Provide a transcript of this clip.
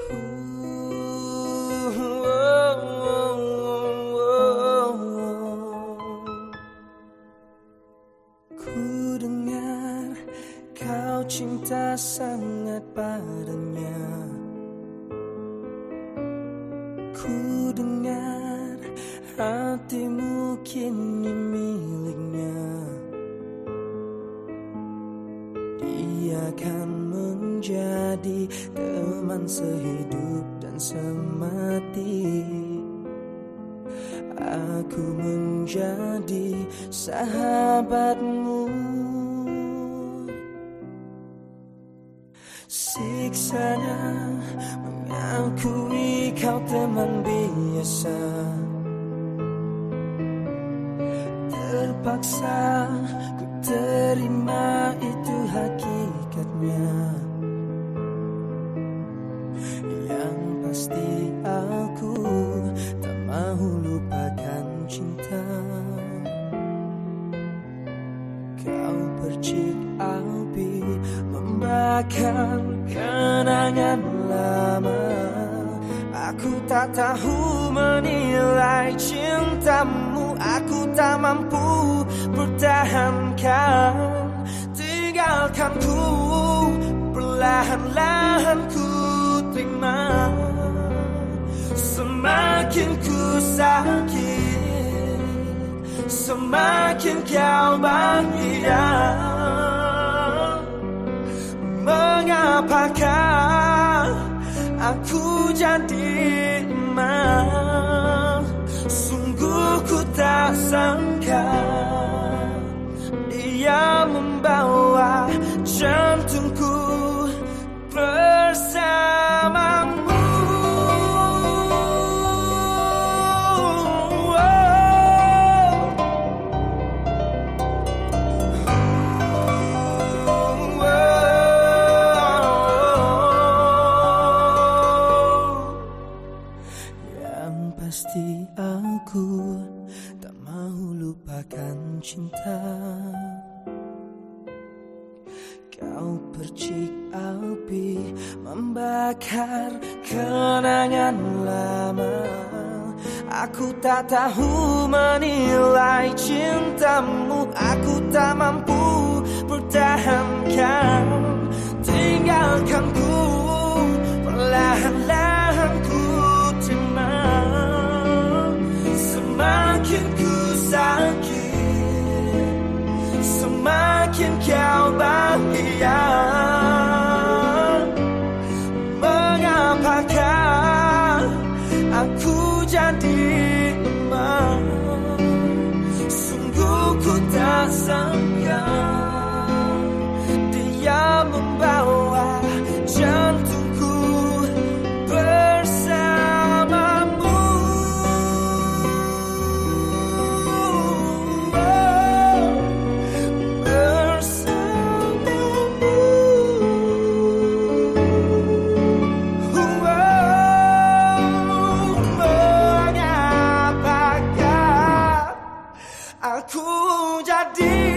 Ku dengar kau cinta sangat padanya. Ku dengar hatimu kini miliknya. Dia akan menjadi teman sehidup dan semati. Aku menjadi sahabatmu. Siksanya mengakui kau teman biasa. Terpaksa lupakan cinta. Kau percik api membakar kenangan lama. Aku tak tahu menilai cintamu. Aku tak mampu pertahankan. Tinggalkanku perlahan-lahan ku terima. Ku sakit Semakin kau bahagia Mengapakah aku jadi pasti aku tak mau lupakan cinta. Kau percik api membakar kenangan lama. Aku tak tahu menilai cintamu. Aku tak mampu pertahankan tak jadi